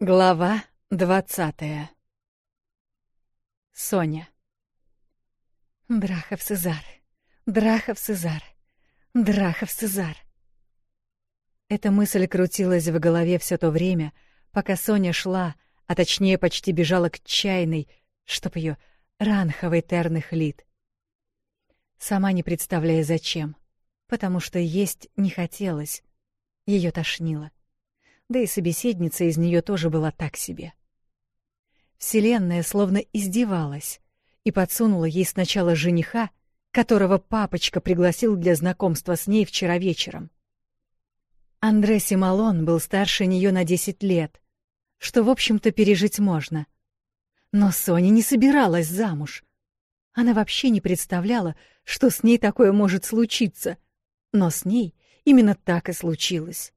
Глава двадцатая Соня Драхов Сезар, Драхов Сезар, Драхов Сезар. Эта мысль крутилась в голове все то время, пока Соня шла, а точнее почти бежала к чайной, чтоб ее ранховый терных лит. Сама не представляя зачем, потому что есть не хотелось, ее тошнило. — да и собеседница из нее тоже была так себе. Вселенная словно издевалась и подсунула ей сначала жениха, которого папочка пригласил для знакомства с ней вчера вечером. Андре Симолон был старше нее на 10 лет, что, в общем-то, пережить можно. Но Соня не собиралась замуж. Она вообще не представляла, что с ней такое может случиться. Но с ней именно так и случилось.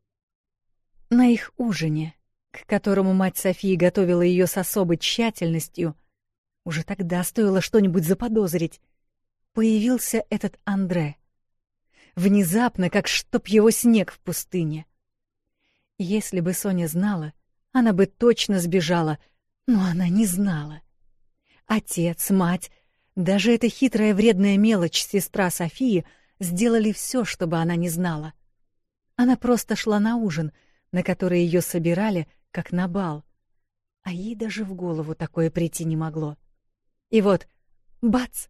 На их ужине, к которому мать Софии готовила ее с особой тщательностью, уже тогда стоило что-нибудь заподозрить, появился этот Андре. Внезапно, как чтоб его снег в пустыне. Если бы Соня знала, она бы точно сбежала, но она не знала. Отец, мать, даже эта хитрая вредная мелочь сестра Софии сделали все, чтобы она не знала. Она просто шла на ужин — на которые ее собирали, как на бал. А ей даже в голову такое прийти не могло. И вот, бац!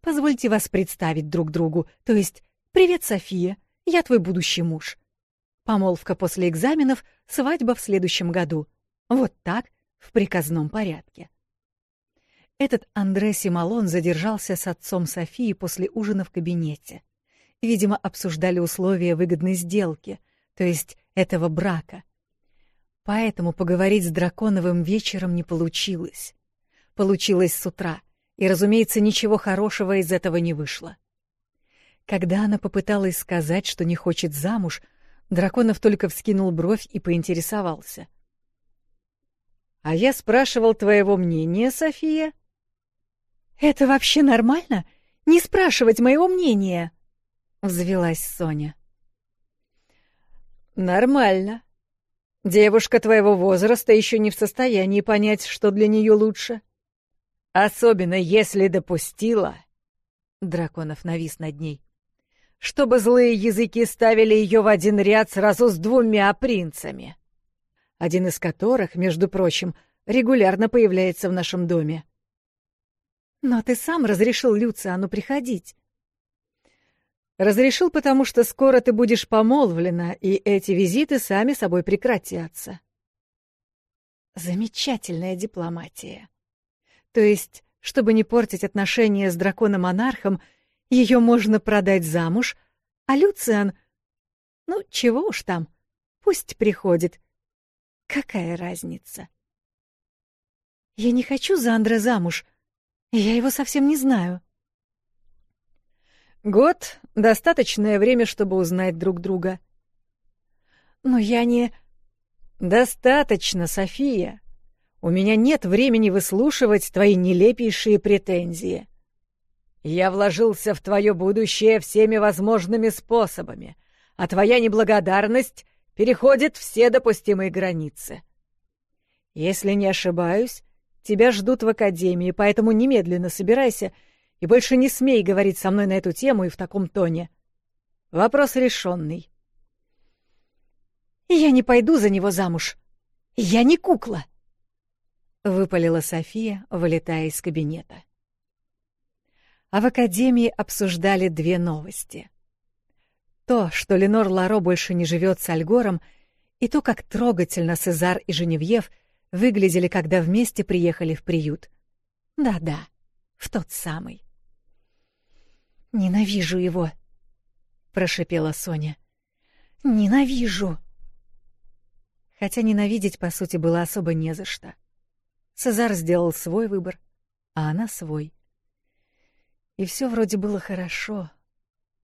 Позвольте вас представить друг другу, то есть «Привет, София, я твой будущий муж». Помолвка после экзаменов, свадьба в следующем году. Вот так, в приказном порядке. Этот Андре Симолон задержался с отцом Софии после ужина в кабинете. Видимо, обсуждали условия выгодной сделки, то есть этого брака. Поэтому поговорить с Драконовым вечером не получилось. Получилось с утра, и, разумеется, ничего хорошего из этого не вышло. Когда она попыталась сказать, что не хочет замуж, Драконов только вскинул бровь и поинтересовался. «А я спрашивал твоего мнения, София?» «Это вообще нормально? Не спрашивать моего мнения?» — взвелась Соня. Нормально. Девушка твоего возраста еще не в состоянии понять, что для нее лучше. Особенно если допустила... Драконов навис над ней. Чтобы злые языки ставили ее в один ряд сразу с двумя принцами. Один из которых, между прочим, регулярно появляется в нашем доме. Но ты сам разрешил Люциану приходить. Разрешил, потому что скоро ты будешь помолвлена, и эти визиты сами собой прекратятся. Замечательная дипломатия. То есть, чтобы не портить отношения с драконом-монархом, ее можно продать замуж, а Люциан... Ну, чего уж там, пусть приходит. Какая разница? Я не хочу за Андре замуж, я его совсем не знаю. — Год — достаточное время, чтобы узнать друг друга. Но я не... Достаточно, София. У меня нет времени выслушивать твои нелепейшие претензии. Я вложился в твое будущее всеми возможными способами, а твоя неблагодарность переходит все допустимые границы. Если не ошибаюсь, тебя ждут в академии, поэтому немедленно собирайся — и больше не смей говорить со мной на эту тему и в таком тоне. Вопрос решенный. Я не пойду за него замуж. Я не кукла. Выпалила София, вылетая из кабинета. А в академии обсуждали две новости. То, что Ленор Ларо больше не живет с Альгором, и то, как трогательно Сезар и Женевьев выглядели, когда вместе приехали в приют. Да-да, в тот самый. «Ненавижу его!» — прошипела Соня. «Ненавижу!» Хотя ненавидеть, по сути, было особо не за что. Цезар сделал свой выбор, а она свой. И все вроде было хорошо.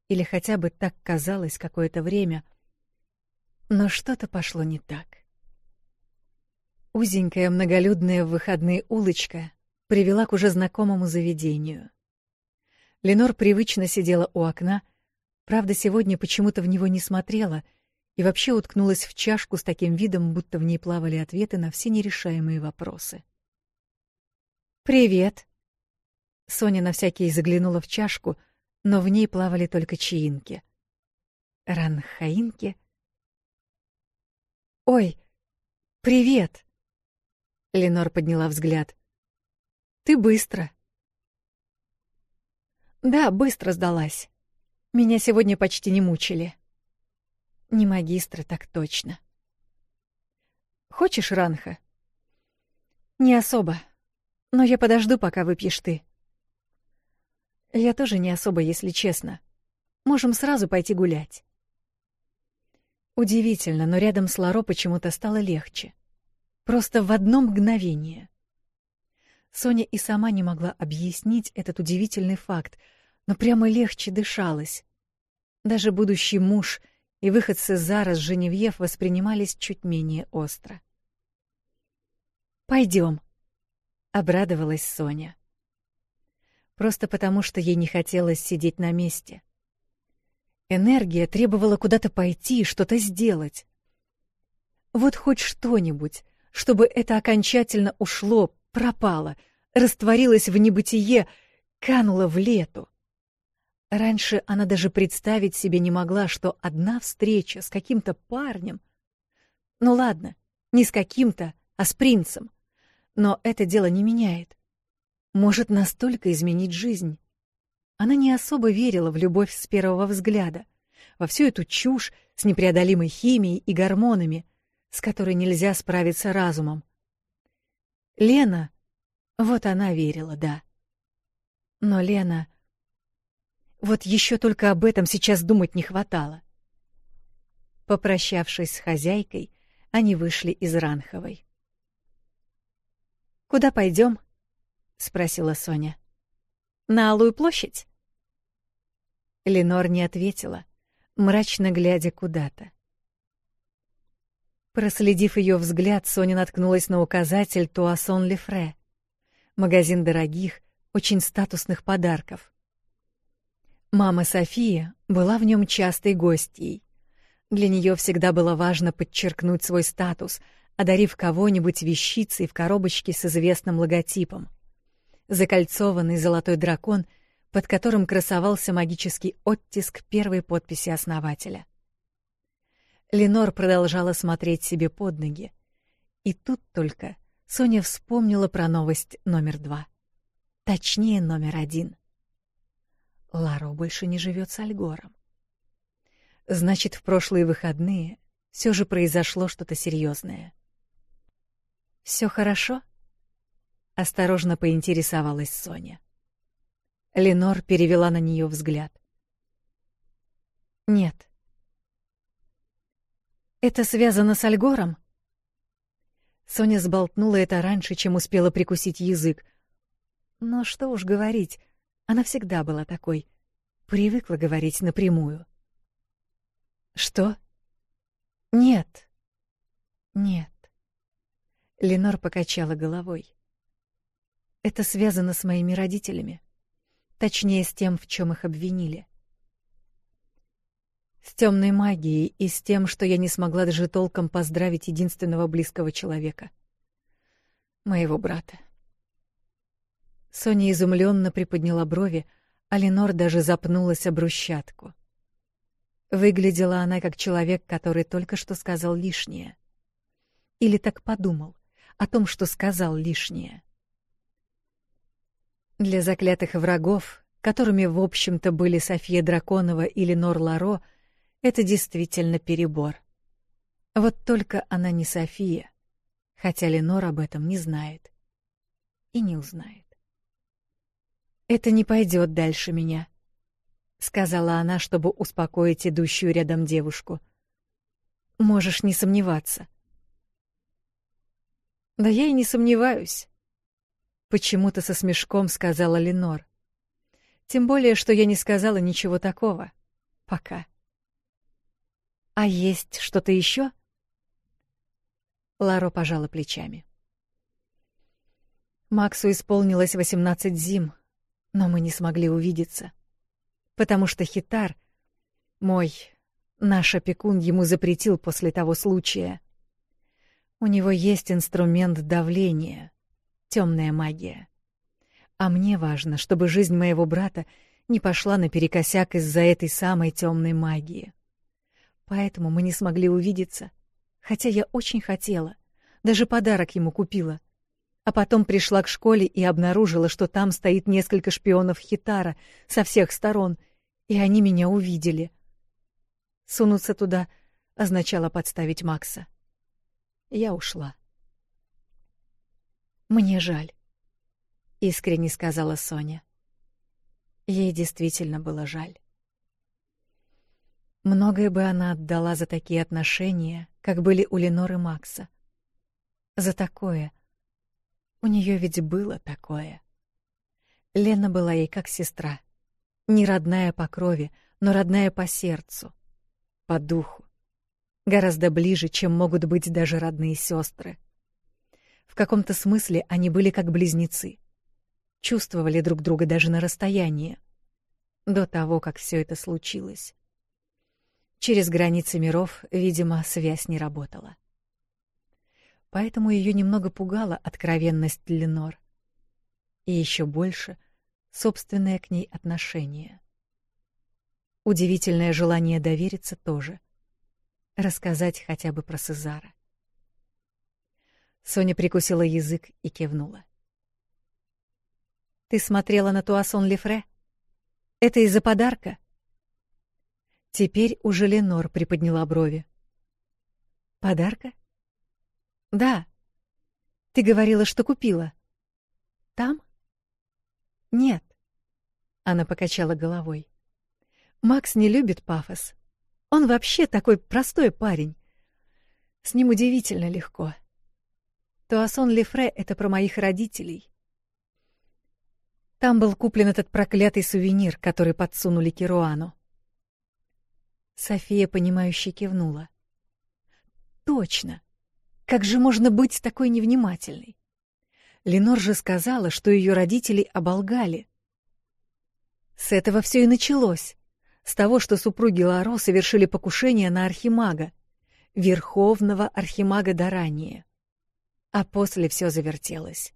Или хотя бы так казалось какое-то время. Но что-то пошло не так. Узенькая многолюдная выходная улочка привела к уже знакомому заведению. Ленор привычно сидела у окна, правда, сегодня почему-то в него не смотрела и вообще уткнулась в чашку с таким видом, будто в ней плавали ответы на все нерешаемые вопросы. «Привет!» Соня на всякий заглянула в чашку, но в ней плавали только чаинки. Ранхаинки? «Ой, привет!» Ленор подняла взгляд. «Ты быстро!» Да, быстро сдалась. Меня сегодня почти не мучили. Не магистра, так точно. Хочешь ранха? Не особо. Но я подожду, пока выпьешь ты. Я тоже не особо, если честно. Можем сразу пойти гулять. Удивительно, но рядом с Ларо почему-то стало легче. Просто в одно мгновение. Соня и сама не могла объяснить этот удивительный факт, но прямо легче дышалось. Даже будущий муж и выходцы Сезара с Женевьев воспринимались чуть менее остро. «Пойдем», — обрадовалась Соня. Просто потому, что ей не хотелось сидеть на месте. Энергия требовала куда-то пойти, что-то сделать. Вот хоть что-нибудь, чтобы это окончательно ушло, пропала, растворилась в небытие, канула в лету. Раньше она даже представить себе не могла, что одна встреча с каким-то парнем... Ну ладно, не с каким-то, а с принцем. Но это дело не меняет. Может настолько изменить жизнь. Она не особо верила в любовь с первого взгляда, во всю эту чушь с непреодолимой химией и гормонами, с которой нельзя справиться разумом. Лена... Вот она верила, да. Но Лена... Вот еще только об этом сейчас думать не хватало. Попрощавшись с хозяйкой, они вышли из Ранховой. «Куда пойдем?» — спросила Соня. «На Алую площадь?» Ленор не ответила, мрачно глядя куда-то. Проследив ее взгляд, Соня наткнулась на указатель Туасон Лефре. Магазин дорогих, очень статусных подарков. Мама София была в нем частой гостьей. Для нее всегда было важно подчеркнуть свой статус, одарив кого-нибудь вещицей в коробочке с известным логотипом. Закольцованный золотой дракон, под которым красовался магический оттиск первой подписи основателя. Ленор продолжала смотреть себе под ноги. И тут только Соня вспомнила про новость номер два. Точнее, номер один. Ларо больше не живет с Альгором. Значит, в прошлые выходные все же произошло что-то серьезное. Все хорошо? Осторожно поинтересовалась Соня. Ленор перевела на нее взгляд. Нет. Это связано с Альгором? Соня сболтнула это раньше, чем успела прикусить язык. Но что уж говорить, она всегда была такой. Привыкла говорить напрямую. Что? Нет. Нет. Ленор покачала головой. Это связано с моими родителями. Точнее, с тем, в чем их обвинили. С темной магией и с тем, что я не смогла даже толком поздравить единственного близкого человека. Моего брата. Соня изумленно приподняла брови, а Ленор даже запнулась о брусчатку. Выглядела она как человек, который только что сказал лишнее. Или так подумал о том, что сказал лишнее. Для заклятых врагов, которыми, в общем-то, были София Драконова и Ленор Ларо, — это действительно перебор. Вот только она не София, хотя Ленор об этом не знает. И не узнает. «Это не пойдет дальше меня», — сказала она, чтобы успокоить идущую рядом девушку. «Можешь не сомневаться». «Да я и не сомневаюсь», — почему-то со смешком сказала Ленор. «Тем более, что я не сказала ничего такого. Пока». А есть что-то еще? Ларо пожала плечами. Максу исполнилось 18 зим, но мы не смогли увидеться, потому что Хитар, мой, наш опекун ему запретил после того случая. У него есть инструмент давления, темная магия. А мне важно, чтобы жизнь моего брата не пошла наперекосяк из-за этой самой темной магии. Поэтому мы не смогли увидеться, хотя я очень хотела, даже подарок ему купила. А потом пришла к школе и обнаружила, что там стоит несколько шпионов Хитара со всех сторон, и они меня увидели. Сунуться туда означало подставить Макса. Я ушла. «Мне жаль», — искренне сказала Соня. Ей действительно было жаль. Многое бы она отдала за такие отношения, как были у Леноры Макса. За такое. У нее ведь было такое. Лена была ей как сестра. Не родная по крови, но родная по сердцу, по духу. Гораздо ближе, чем могут быть даже родные сестры. В каком-то смысле они были как близнецы. Чувствовали друг друга даже на расстоянии. До того, как все это случилось. Через границы миров, видимо, связь не работала. Поэтому ее немного пугала откровенность Ленор. И еще больше — собственное к ней отношение. Удивительное желание довериться тоже. Рассказать хотя бы про Сезара. Соня прикусила язык и кивнула. «Ты смотрела на Туасон Лефре? Это из-за подарка?» Теперь уже Ленор приподняла брови. Подарка? Да. Ты говорила, что купила. Там? Нет. Она покачала головой. Макс не любит пафос. Он вообще такой простой парень. С ним удивительно легко. Туасон Лефре — это про моих родителей. Там был куплен этот проклятый сувенир, который подсунули Керуану. София, понимающе кивнула. Точно. Как же можно быть такой невнимательной? Ленор же сказала, что ее родители оболгали. С этого все и началось. С того, что супруги Ларо совершили покушение на архимага, верховного архимага Дарания. А после все завертелось.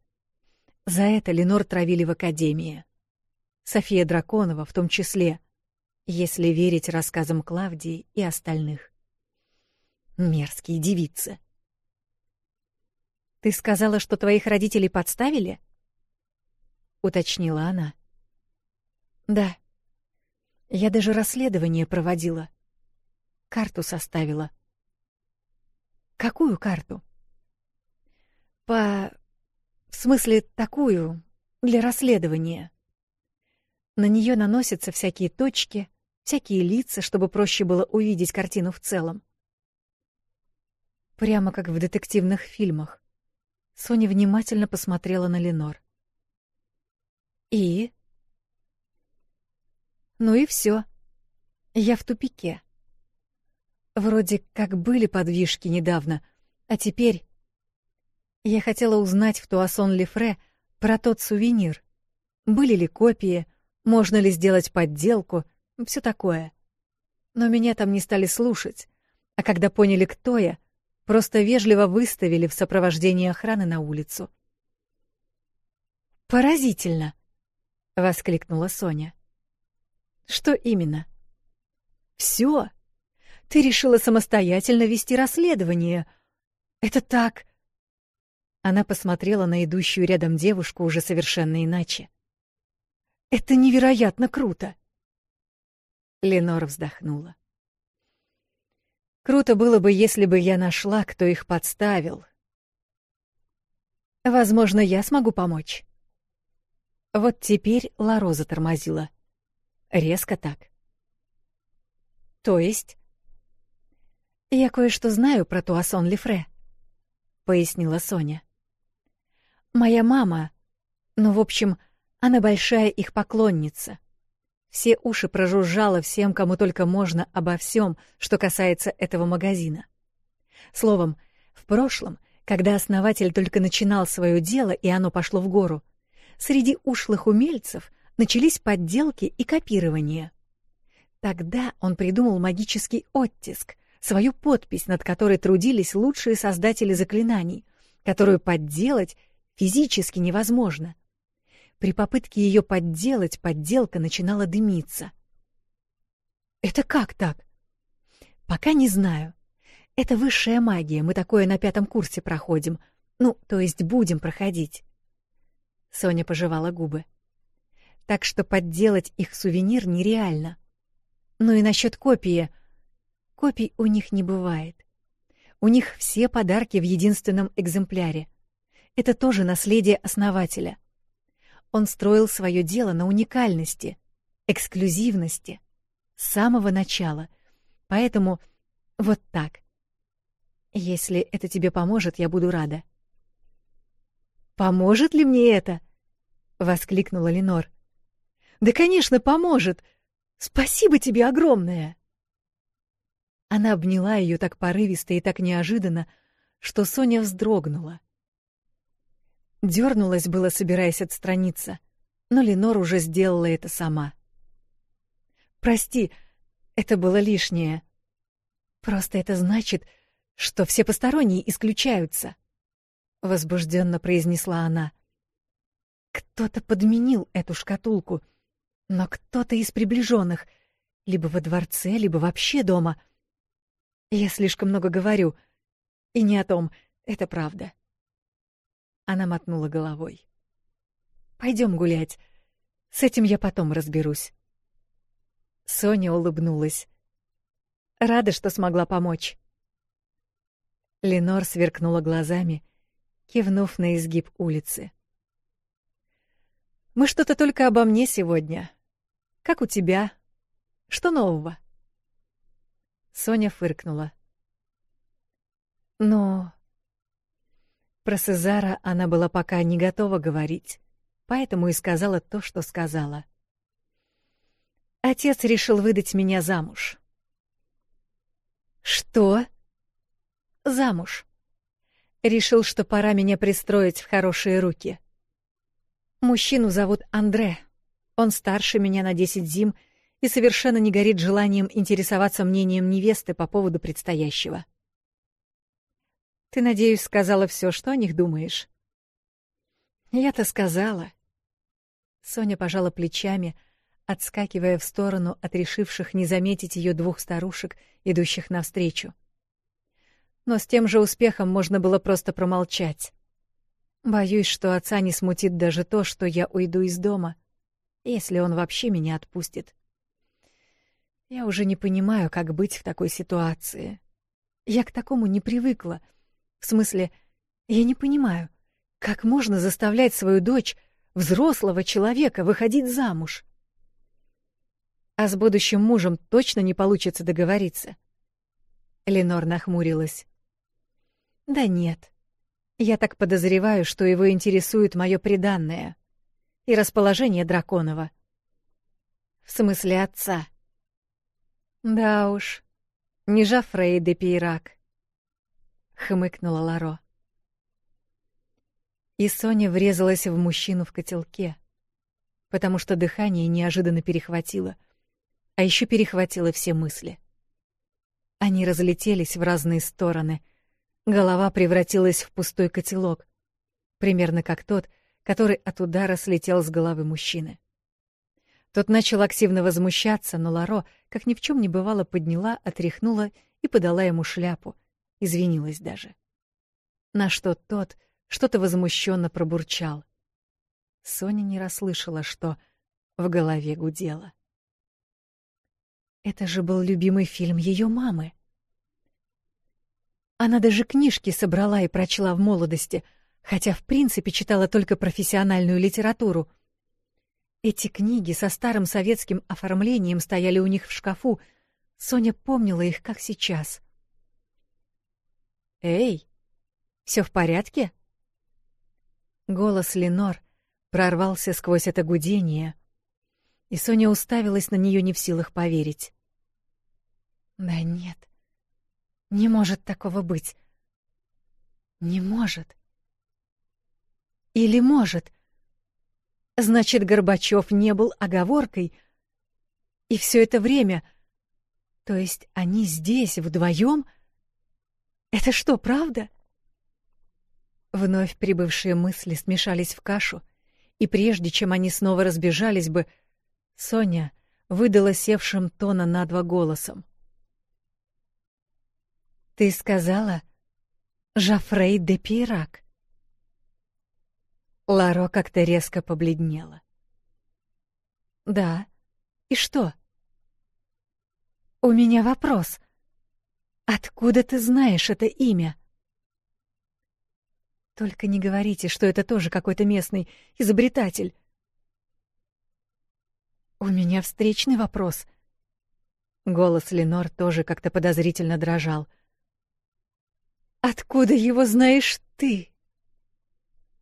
За это Ленор травили в академии. София Драконова в том числе — если верить рассказам Клавдии и остальных. Мерзкие девицы. Ты сказала, что твоих родителей подставили? уточнила она. Да. Я даже расследование проводила. Карту составила. Какую карту? По в смысле, такую для расследования. На нее наносятся всякие точки, всякие лица, чтобы проще было увидеть картину в целом. Прямо как в детективных фильмах. Соня внимательно посмотрела на Ленор. «И?» «Ну и все. Я в тупике. Вроде как были подвижки недавно, а теперь...» Я хотела узнать в Туасон Лифре про тот сувенир. Были ли копии, можно ли сделать подделку — все такое. Но меня там не стали слушать, а когда поняли, кто я, просто вежливо выставили в сопровождении охраны на улицу. «Поразительно!» — воскликнула Соня. «Что именно?» «Все! Ты решила самостоятельно вести расследование. Это так...» Она посмотрела на идущую рядом девушку уже совершенно иначе. «Это невероятно круто!» Ленора вздохнула. Круто было бы, если бы я нашла, кто их подставил. Возможно, я смогу помочь. Вот теперь Ларо тормозила, Резко так. То есть? Я кое-что знаю про Туассон Лифре, пояснила Соня. Моя мама, ну, в общем, она большая их поклонница все уши прожужжала всем, кому только можно, обо всем, что касается этого магазина. Словом, в прошлом, когда основатель только начинал свое дело, и оно пошло в гору, среди ушлых умельцев начались подделки и копирование. Тогда он придумал магический оттиск, свою подпись, над которой трудились лучшие создатели заклинаний, которую подделать физически невозможно. При попытке ее подделать, подделка начинала дымиться. «Это как так?» «Пока не знаю. Это высшая магия, мы такое на пятом курсе проходим. Ну, то есть будем проходить». Соня пожевала губы. «Так что подделать их сувенир нереально. Ну и насчет копии. Копий у них не бывает. У них все подарки в единственном экземпляре. Это тоже наследие основателя. Он строил свое дело на уникальности, эксклюзивности с самого начала. Поэтому вот так. Если это тебе поможет, я буду рада. Поможет ли мне это? воскликнула Ленор. Да, конечно, поможет. Спасибо тебе огромное. Она обняла ее так порывисто и так неожиданно, что Соня вздрогнула. Дёрнулась было, собираясь отстраниться, но Ленор уже сделала это сама. «Прости, это было лишнее. Просто это значит, что все посторонние исключаются», — возбужденно произнесла она. «Кто-то подменил эту шкатулку, но кто-то из приближённых, либо во дворце, либо вообще дома. Я слишком много говорю, и не о том, это правда». Она мотнула головой. Пойдем гулять. С этим я потом разберусь. Соня улыбнулась. Рада, что смогла помочь. Ленор сверкнула глазами, кивнув на изгиб улицы. Мы что-то только обо мне сегодня. Как у тебя? Что нового? Соня фыркнула. Но про Сезара она была пока не готова говорить, поэтому и сказала то, что сказала. Отец решил выдать меня замуж. Что? Замуж. Решил, что пора меня пристроить в хорошие руки. Мужчину зовут Андре. Он старше меня на десять зим и совершенно не горит желанием интересоваться мнением невесты по поводу предстоящего. — ты, надеюсь, сказала все, что о них думаешь?» «Я-то сказала». Соня пожала плечами, отскакивая в сторону от решивших не заметить ее двух старушек, идущих навстречу. Но с тем же успехом можно было просто промолчать. Боюсь, что отца не смутит даже то, что я уйду из дома, если он вообще меня отпустит. Я уже не понимаю, как быть в такой ситуации. Я к такому не привыкла — в смысле, я не понимаю, как можно заставлять свою дочь, взрослого человека, выходить замуж? А с будущим мужем точно не получится договориться. Ленор нахмурилась. Да нет. Я так подозреваю, что его интересует мое приданное и расположение Драконова. В смысле отца. Да уж, не Жафрей де Пейрак хмыкнула Ларо. И Соня врезалась в мужчину в котелке, потому что дыхание неожиданно перехватило, а еще перехватило все мысли. Они разлетелись в разные стороны. Голова превратилась в пустой котелок, примерно как тот, который от удара слетел с головы мужчины. Тот начал активно возмущаться, но Ларо, как ни в чем не бывало, подняла, отряхнула и подала ему шляпу, извинилась даже. На что тот что-то возмущенно пробурчал. Соня не расслышала, что в голове гудело. Это же был любимый фильм ее мамы. Она даже книжки собрала и прочла в молодости, хотя в принципе читала только профессиональную литературу. Эти книги со старым советским оформлением стояли у них в шкафу. Соня помнила их как сейчас. «Эй, все в порядке?» Голос Ленор прорвался сквозь это гудение, и Соня уставилась на нее не в силах поверить. «Да нет, не может такого быть. Не может. Или может. Значит, Горбачев не был оговоркой, и все это время, то есть они здесь вдвоем — это что, правда? Вновь прибывшие мысли смешались в кашу, и прежде чем они снова разбежались бы, Соня выдала севшим тона на два голосом. «Ты сказала Жафрей де Пирак?» Ларо как-то резко побледнела. «Да. И что?» «У меня вопрос. Откуда ты знаешь это имя? Только не говорите, что это тоже какой-то местный изобретатель. У меня встречный вопрос. Голос Ленор тоже как-то подозрительно дрожал. Откуда его знаешь ты?